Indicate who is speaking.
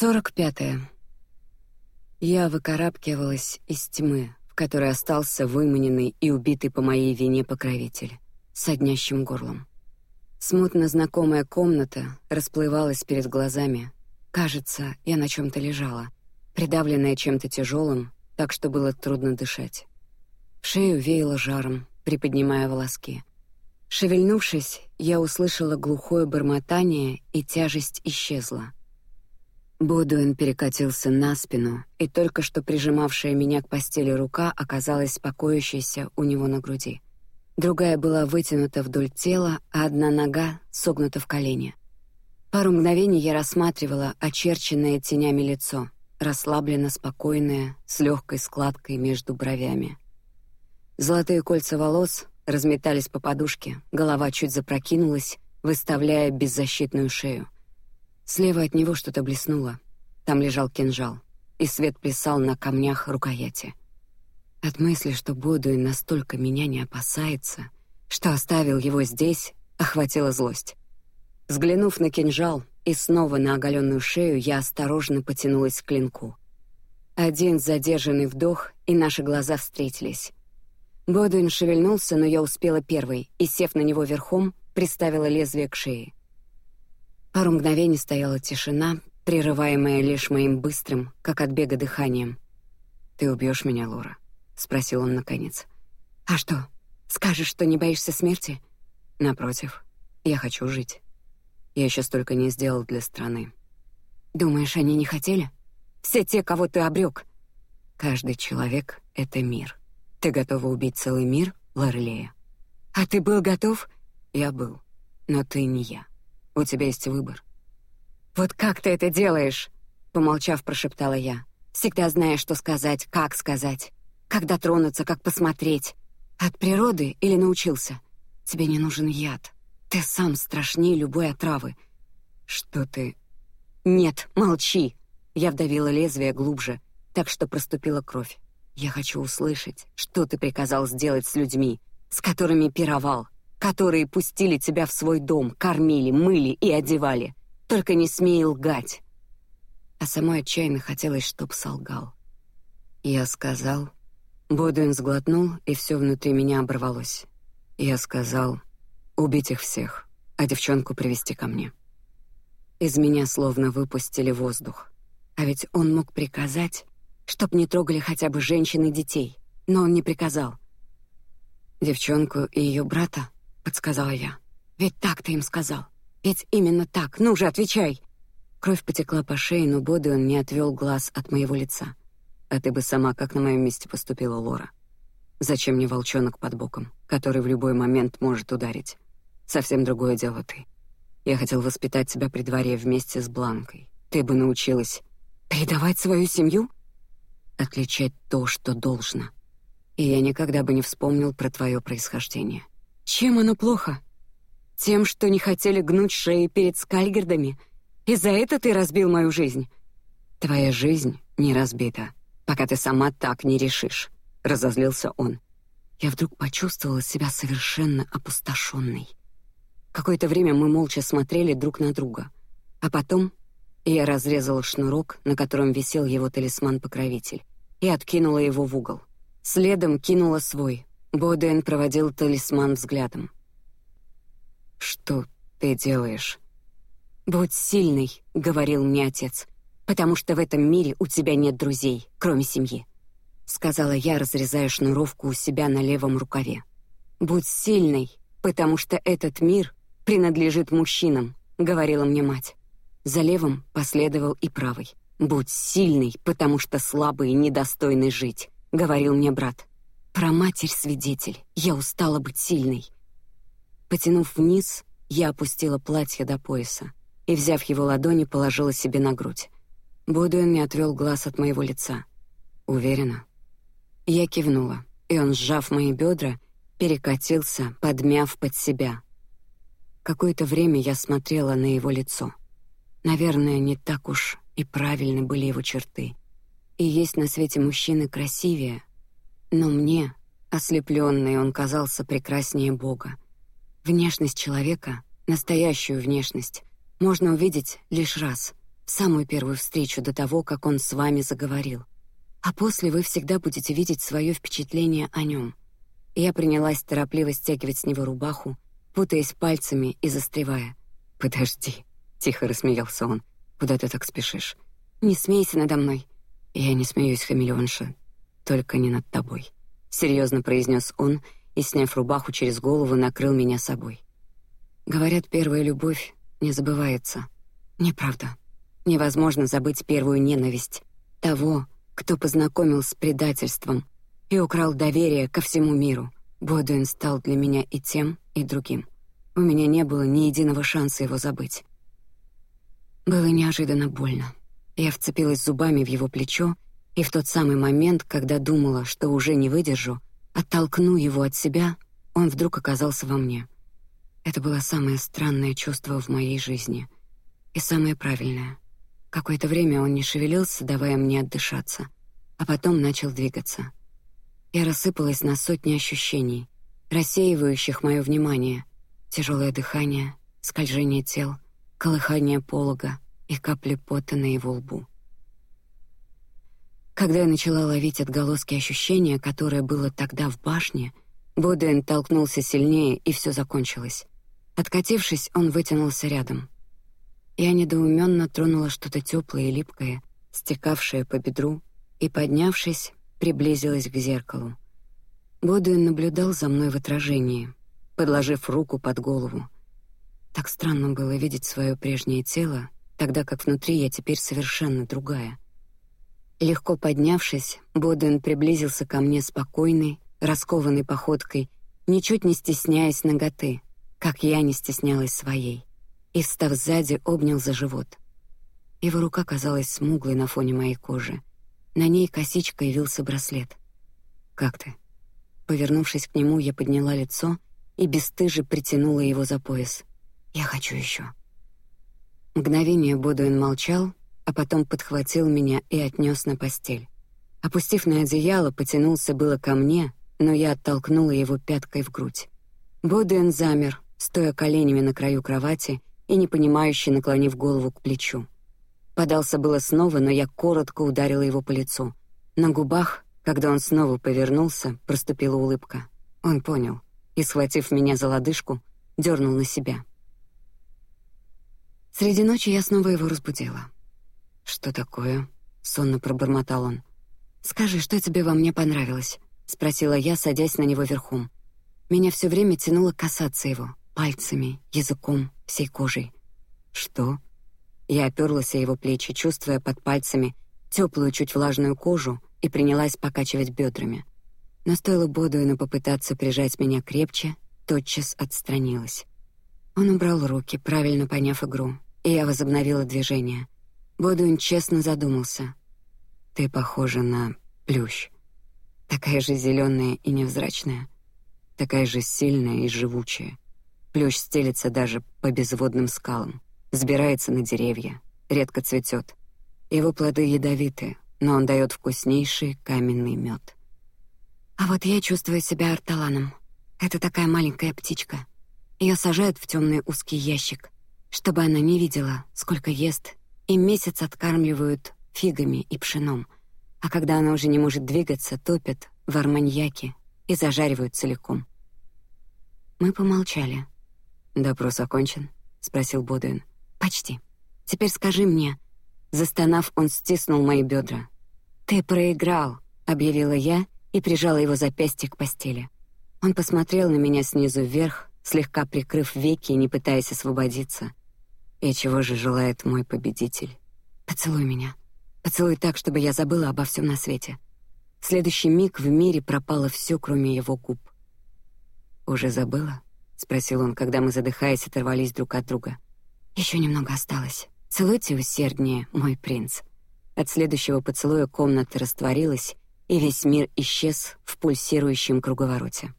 Speaker 1: Сорок пятое. Я выкарабкивалась из тьмы, в которой остался выманенный и убитый по моей вине покровитель, с однящим горлом. Смутно знакомая комната расплывалась перед глазами. Кажется, я на чем то лежала, придавленная чем-то тяжелым, так что было трудно дышать. В шею веяло жаром, приподнимая волоски. Шевельнувшись, я услышала глухое бормотание, и тяжесть исчезла. Бодуэн перекатился на спину, и только что прижимавшая меня к постели рука оказалась покоящейся у него на груди. Другая была вытянута вдоль тела, а одна нога согнута в колени. Пару мгновений я рассматривала очерченное тенями лицо, расслабленно спокойное, с легкой складкой между бровями. Золотые кольца волос разметались по подушке, голова чуть запрокинулась, выставляя беззащитную шею. Слева от него что-то блеснуло. Там лежал кинжал, и свет плясал на камнях рукояти. От мысли, что Бодуин настолько меня не опасается, что оставил его здесь, охватила злость. Взглянув на кинжал и снова на оголенную шею, я осторожно потянулась к клинку. Один задержанный вдох, и наши глаза встретились. Бодуин шевельнулся, но я успела первой и, сев на него верхом, приставила лезвие к шее. Пару мгновений стояла тишина, прерываемая лишь моим быстрым, как от бега дыханием. Ты убьешь меня, Лора? – спросил он наконец. А что? Скажешь, что не боишься смерти? Напротив, я хочу жить. Я еще столько не сделал для страны. Думаешь, они не хотели? Все те, кого ты обрек. Каждый человек — это мир. Ты готова убить целый мир, Лорлея? А ты был готов? Я был, но ты не я. У тебя есть выбор. Вот как ты это делаешь? Помолчав, прошептала я. Всегда зная, что сказать, как сказать, когда тронуться, как посмотреть. От природы или научился? Тебе не нужен яд. Ты сам страшнее любой отравы. Что ты? Нет, молчи. Я вдавила лезвие глубже, так что проступила кровь. Я хочу услышать, что ты приказал сделать с людьми, с которыми пировал которые пустили тебя в свой дом, кормили, мыли и одевали. Только не смей лгать. А самой отчаянно хотелось, чтоб солгал. Я сказал. Бодуин сглотнул, и все внутри меня оборвалось. Я сказал: убить их всех, а девчонку привести ко мне. Из меня словно выпустили воздух. А ведь он мог приказать, чтоб не трогали хотя бы женщин и детей, но он не приказал. Девчонку и ее брата подсказала я. Ведь так ты им сказал. Ведь именно так. Ну же, отвечай. Кровь потекла по шее, но Боды он не отвел глаз от моего лица. А ты бы сама как на моем месте поступила, Лора? Зачем мне волчонок под боком, который в любой момент может ударить? Совсем другое дело ты. Я хотел воспитать тебя при дворе вместе с Бланкой. Ты бы научилась предавать свою семью, отличать то, что должно. И я никогда бы не вспомнил про твое происхождение. Чем оно плохо? Тем, что не хотели гнуть шеи перед скальгердами, и за это ты разбил мою жизнь. Твоя жизнь не разбита, пока ты сама так не решишь. Разозлился он. Я вдруг почувствовала себя совершенно опустошенной. Какое-то время мы молча смотрели друг на друга, а потом я разрезала шнурок, на котором висел его талисман-покровитель, и откинула его в угол. Следом кинула свой, Боден проводил талисман взглядом. Что ты делаешь? Будь сильный, говорил мне отец, потому что в этом мире у тебя нет друзей, кроме семьи, сказала я, разрезая шнуровку у себя на левом рукаве. Будь сильный, потому что этот мир принадлежит мужчинам, говорила мне мать. За левым последовал и правый. Будь сильный, потому что слабые недостойны жить, говорил мне брат. Про матерь свидетель. Я устала быть сильной. Потянув вниз, я опустила платье до пояса и, взяв его ладони, положила себе на грудь. Бодуэн не отвел глаз от моего лица. Уверена. Я кивнула, и он, сжав мои бедра, перекатился, подмяв под себя. Какое-то время я смотрела на его лицо. Наверное, не так уж и правильны были его черты. И есть на свете мужчины красивее, но мне, ослепленный, он казался прекраснее Бога. Внешность человека, настоящую внешность, можно увидеть лишь раз, в самую первую встречу до того, как он с вами заговорил. А после вы всегда будете видеть свое впечатление о нем. Я принялась торопливо стягивать с него рубаху, путаясь пальцами и застревая. Подожди, тихо рассмеялся он. Куда ты так спешишь? Не смейся надо мной. Я не смеюсь, хамелеонша, только не над тобой. Серьезно произнес он и, сняв рубаху через голову, накрыл меня собой. Говорят, первая любовь не забывается. Неправда. Невозможно забыть первую ненависть того, кто познакомил с предательством и украл доверие ко всему миру. Бодуин стал для меня и тем, и другим. У меня не было ни единого шанса его забыть. Было неожиданно больно. Я вцепилась зубами в его плечо, и в тот самый момент, когда думала, что уже не выдержу, оттолкну его от себя, он вдруг оказался во мне. Это было самое странное чувство в моей жизни и самое правильное. Какое-то время он не шевелился, давая мне отдышаться, а потом начал двигаться. Я рассыпалась на сотни ощущений, рассеивающих мое внимание: тяжелое дыхание, скольжение тел, колыхание полога и капли пота на его лбу. Когда я начала ловить отголоски ощущения, которое было тогда в башне, Бодуэн толкнулся сильнее, и все закончилось. Откатившись, он вытянулся рядом. Я недоуменно тронула что-то теплое и липкое, стекавшее по бедру, и, поднявшись, приблизилась к зеркалу. Бодуин наблюдал за мной в отражении, подложив руку под голову. Так странно было видеть свое прежнее тело, тогда как внутри я теперь совершенно другая. Легко поднявшись, Бодуин приблизился ко мне спокойной, раскованной походкой, ничуть не стесняясь наготы, как я не стеснялась своей и, встав сзади, обнял за живот. Его рука казалась смуглой на фоне моей кожи. На ней косичкой вился браслет. Как ты? Повернувшись к нему, я подняла лицо и бесстыже притянула его за пояс. Я хочу еще. Мгновение Бодуин молчал, а потом подхватил меня и отнес на постель. Опустив на одеяло, потянулся было ко мне, но я оттолкнула его пяткой в грудь. Бодуин замер, стоя коленями на краю кровати и непонимающе наклонив голову к плечу. Подался было снова, но я коротко ударила его по лицу. На губах, когда он снова повернулся, проступила улыбка. Он понял и, схватив меня за лодыжку, дернул на себя. Среди ночи я снова его разбудила. Что такое? сонно пробормотал он. Скажи, что тебе во мне понравилось? спросила я, садясь на него верхом. Меня все время тянуло касаться его пальцами, языком, всей кожей. Что? Я оперлась о его плечи, чувствуя под пальцами теплую, чуть влажную кожу, и принялась покачивать бедрами. Но стоило Бодуину попытаться прижать меня крепче, тотчас отстранилась. Он убрал руки, правильно поняв игру, и я возобновила движение. Бодуин честно задумался. Ты похожа на плющ, такая же зеленая и невзрачная, такая же сильная и живучая. Плющ стелится даже по безводным скалам, сбирается на деревья, редко цветет. Его плоды ядовиты, но он дает вкуснейший каменный мед. А вот я чувствую себя арталаном. Это такая маленькая птичка. Ее сажают в темный узкий ящик, чтобы она не видела, сколько ест, и месяц откармливают фигами и пшеном. А когда она уже не может двигаться, топят в арманьяке и зажаривают целиком. Мы помолчали. Допрос окончен? спросил Бодуин. Почти. Теперь скажи мне. Застонав, он стиснул мои бедра. Ты проиграл, объявила я и прижала его запястье к постели. Он посмотрел на меня снизу вверх, слегка прикрыв веки и не пытаясь освободиться. И чего же желает мой победитель? Поцелуй меня. Поцелуй так, чтобы я забыла обо всем на свете. В следующий миг в мире пропало все, кроме его губ. Уже забыла? спросил он, когда мы задыхаясь оторвались друг от друга. Еще немного осталось. Целуйте усерднее, мой принц. От следующего поцелуя комната растворилась, и весь мир исчез в пульсирующем круговороте.